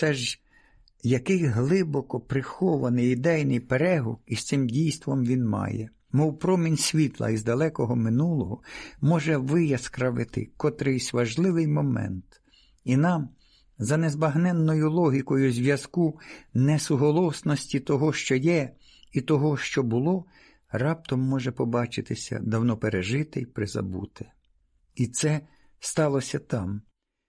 все ж який глибоко прихований ідейний перегук із цим дійством він має, мов промінь світла із далекого минулого може вияскравити котрийсь важливий момент, і нам, за незбагненною логікою зв'язку несуголосності того, що є, і того, що було, раптом може побачитися давно пережите й призабуте. І це сталося там.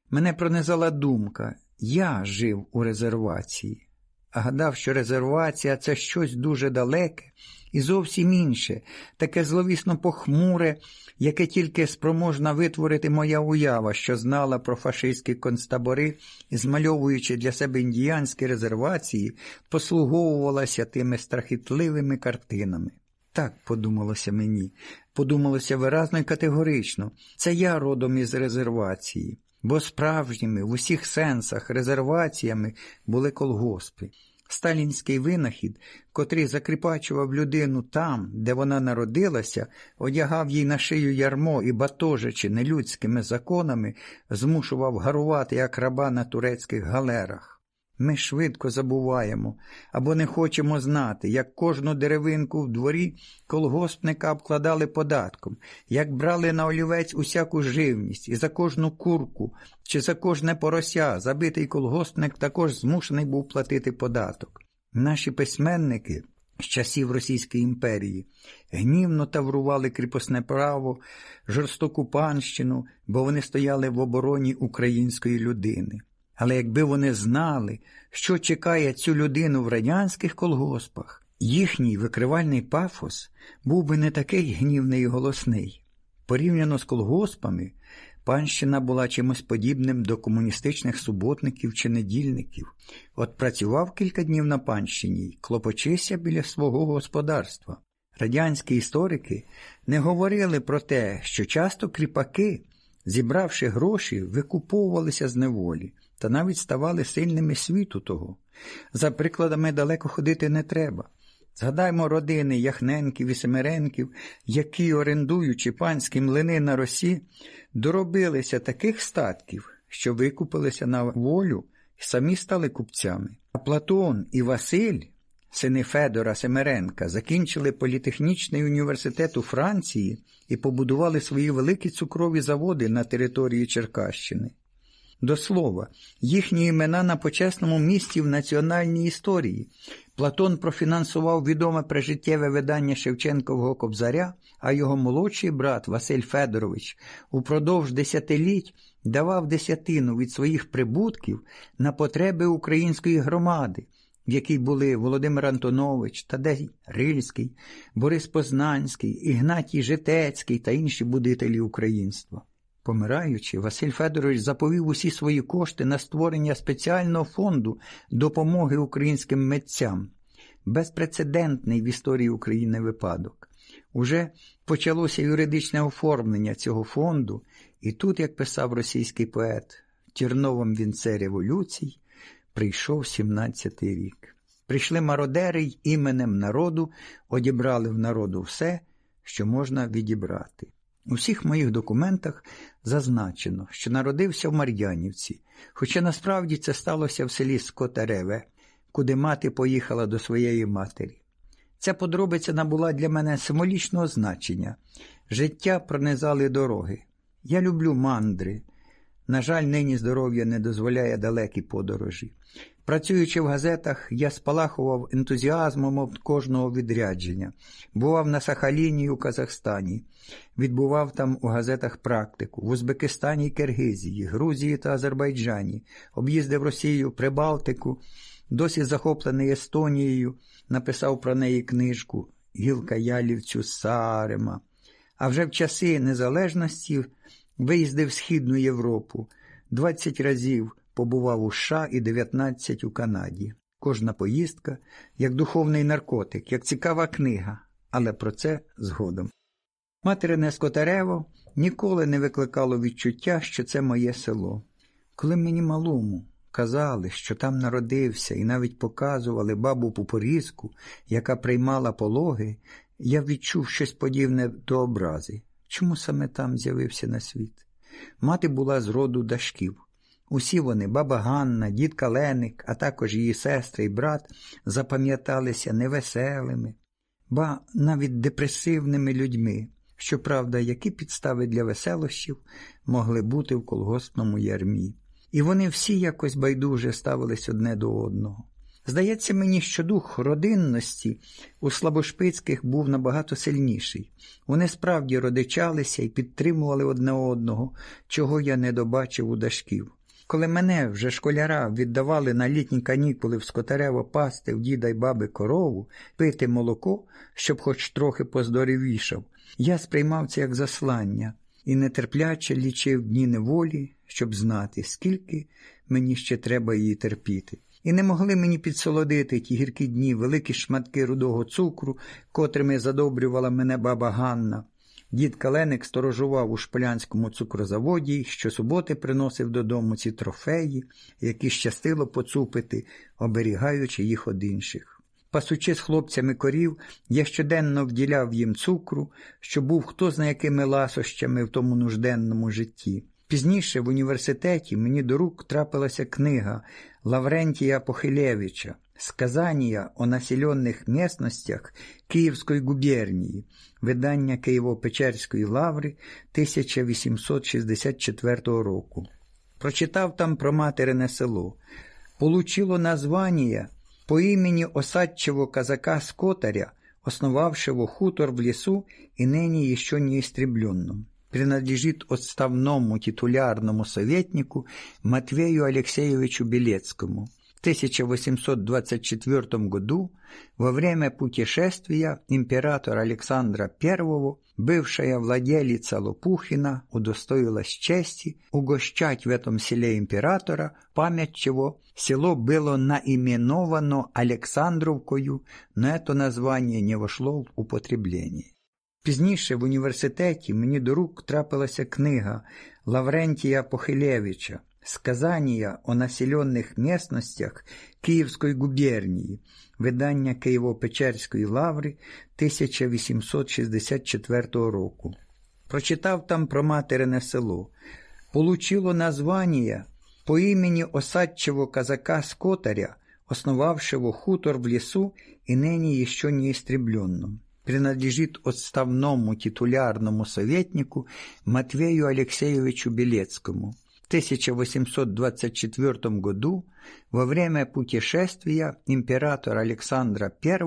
Мене пронизала думка, я жив у резервації, а гадав, що резервація це щось дуже далеке і зовсім інше, таке зловісно похмуре, яке тільки спроможна витворити моя уява, що знала про фашистські концтабори і, змальовуючи для себе індіянські резервації, послуговувалася тими страхітливими картинами. Так подумалося мені, подумалося виразно і категорично. Це я родом із резервації бо справжніми в усіх сенсах резерваціями були колгоспи. Сталінський винахід, котрий закріпачував людину там, де вона народилася, одягав їй на шию ярмо і, батожачи нелюдськими законами, змушував гарувати як раба на турецьких галерах. Ми швидко забуваємо або не хочемо знати, як кожну деревинку в дворі колгоспника обкладали податком, як брали на олівець усяку живність, і за кожну курку чи за кожне порося забитий колгоспник також змушений був платити податок. Наші письменники з часів Російської імперії гнівно таврували кріпосне право, жорстоку панщину, бо вони стояли в обороні української людини. Але якби вони знали, що чекає цю людину в радянських колгоспах, їхній викривальний пафос був би не такий гнівний і голосний. Порівняно з колгоспами, панщина була чимось подібним до комуністичних суботників чи недільників. От працював кілька днів на панщині й клопочися біля свого господарства. Радянські історики не говорили про те, що часто кріпаки, зібравши гроші, викуповувалися з неволі та навіть ставали сильними світу того. За прикладами далеко ходити не треба. Згадаймо родини Яхненків і Семеренків, які, орендуючи панські млини на росі, доробилися таких статків, що викупилися на волю і самі стали купцями. А Платон і Василь, сини Федора Семеренка, закінчили політехнічний університет у Франції і побудували свої великі цукрові заводи на території Черкащини. До слова, їхні імена на почесному місці в національній історії. Платон профінансував відоме прижиттєве видання Шевченкового кобзаря, а його молодший брат Василь Федорович упродовж десятиліть давав десятину від своїх прибутків на потреби української громади, в якій були Володимир Антонович, Тадей Рильський, Борис Познанський, Ігнатій Житецький та інші будителі українства. Помираючи, Василь Федорович заповів усі свої кошти на створення спеціального фонду допомоги українським митцям, безпрецедентний в історії України випадок. Уже почалося юридичне оформлення цього фонду, і тут, як писав російський поет, в Тірновому вінце революцій прийшов 17-й рік. Прийшли мародери й іменем народу одібрали в народу все, що можна відібрати. У всіх моїх документах зазначено, що народився в Мар'янівці, хоча насправді це сталося в селі Скотареве, куди мати поїхала до своєї матері. Ця подробиця набула для мене символічного значення. Життя пронизали дороги. Я люблю мандри. На жаль, нині здоров'я не дозволяє далекі подорожі. Працюючи в газетах, я спалахував ентузіазмом від кожного відрядження, бував на Сахаліні у Казахстані, відбував там у газетах практику, в Узбекистані і Киргизії, Грузії та Азербайджані, об'їздив Росію, Прибалтику, досі захоплений Естонією, написав про неї книжку Гілка Ялівцю Сарема. А вже в часи незалежності виїздив в Східну Європу. 20 разів побував у США і 19 у Канаді. Кожна поїздка як духовний наркотик, як цікава книга, але про це згодом. Материне Скотарево ніколи не викликало відчуття, що це моє село. Коли мені малому казали, що там народився, і навіть показували бабу Пупорізку, яка приймала пологи, я відчув щось подібне до образи. Чому саме там з'явився на світ? Мати була з роду дашків. Усі вони, баба Ганна, дід Каленик, а також її сестри і брат, запам'яталися невеселими, ба навіть депресивними людьми. Щоправда, які підстави для веселощів могли бути в колгоспному ярмі. І вони всі якось байдуже ставились одне до одного. Здається мені, що дух родинності у Слабошпицьких був набагато сильніший. Вони справді родичалися і підтримували одне одного, чого я не добачив у дашків. Коли мене вже школяра віддавали на літні канікули в Скотарево пасти в діда й баби корову, пити молоко, щоб хоч трохи поздоровішав, я сприймав це як заслання і нетерпляче лічив дні неволі, щоб знати, скільки мені ще треба її терпіти. І не могли мені підсолодити ті гіркі дні великі шматки рудого цукру, котрими задобрювала мене баба Ганна. Дід Каленик сторожував у шполянському цукрозаводі, щосуботи приносив додому ці трофеї, які щастило поцупити, оберігаючи їх од інших. Пасучи з хлопцями корів, я щоденно вділяв їм цукру, що був хто зна якими ласощами в тому нужденному житті. Пізніше в університеті мені до рук трапилася книга Лаврентія Похилевича «Сказання о населенных местностях Київської губернії, видання Києво-Печерської лаври 1864 року. Прочитав там про материне село. Получило название по імені осадчего казака Скотаря, основавшего хутор в лесу и ныне еще не истребленном принадлежит отставному титулярному советнику Матвею Алексеевичу Белецкому. В 1824 году во время путешествия император Александра I, бывшая владелица Лопухина, удостоилась чести угощать в этом селе императора, память чего село было наименовано Александровкою, но это название не вошло в употребление. Пізніше в університеті мені до рук трапилася книга Лаврентія Похилевича «Сказання о населених местностях Київської губернії, видання Києво-Печерської лаври 1864 року. Прочитав там про материне село. Получило названня по імені осадчего казака Скотаря, основавшего хутор в лесу и ныне еще не истребленном принадлежит отставному титулярному советнику Матвею Алексеевичу Белецкому. В 1824 году во время путешествия императора Александра I,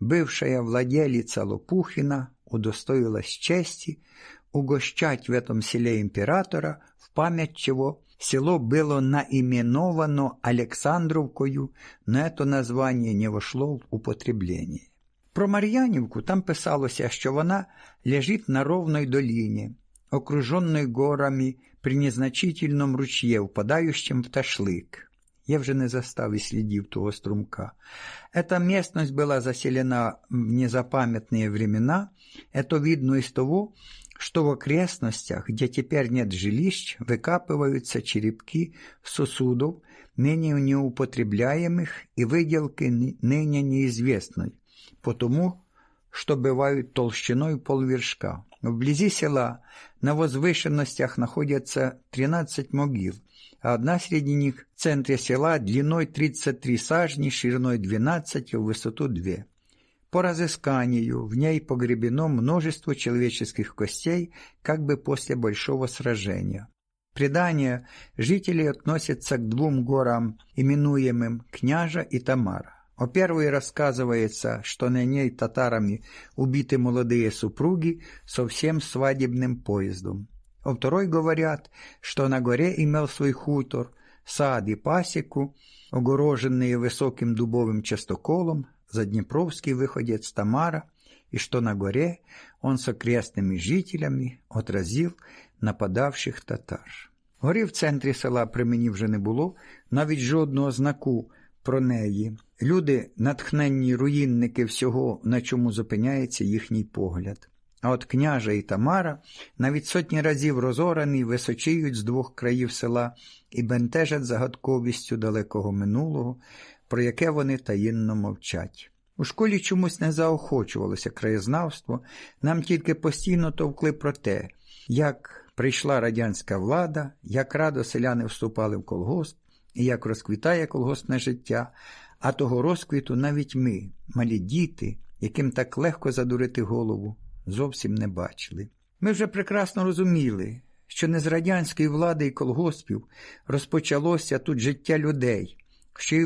бывшая владелица Лопухина, удостоилась чести угощать в этом селе императора, в память чего село было наименовано Александровкою, но это название не вошло в употребление. Про Мар'янівку там писалося, що вона лежить на ровной долине, окруженной горами при незначительном ручье, впадающем в ташлик. Я вже не застав і слідів того струмка. Эта местность была заселена в незапамятные времена. Это видно из того, что в окрестностях, где теперь нет жилищ, выкапываются черепки сосудов, ныне неупотребляемых и выделки ныне неизвестной, потому что бывают толщиной полвершка. Вблизи села на возвышенностях находятся 13 могил, а одна среди них в центре села длиной 33 сажни, шириной 12, в высоту 2. По разысканию в ней погребено множество человеческих костей, как бы после большого сражения. Предание жителей относятся к двум горам, именуемым Княжа и Тамара. О первой рассказывается, что на ней татарами убиты молодые супруги со всем свадебным поездом. О второй говорят, что на горе имел свой хутор, сад и пасеку, огороженные высоким дубовым частоколом, заднепровский выходец Тамара, и что на горе он с окрестными жителями отразил нападавших татар. Гори в центрі села при мені вже не було, навіть жодного знаку про неї. Люди натхненні руїнники всього, на чому зупиняється їхній погляд. А от княжа і Тамара навіть сотні разів розорані височіють з двох країв села і бентежать загадковістю далекого минулого, про яке вони таїнно мовчать. У школі чомусь не заохочувалося краєзнавство, нам тільки постійно товкли про те, як прийшла радянська влада, як радо селяни вступали в колгосп, і як розквітає колгоспне життя, а того розквіту навіть ми, малі діти, яким так легко задурити голову, зовсім не бачили. Ми вже прекрасно розуміли, що не з радянської влади і колгоспів розпочалося тут життя людей, що і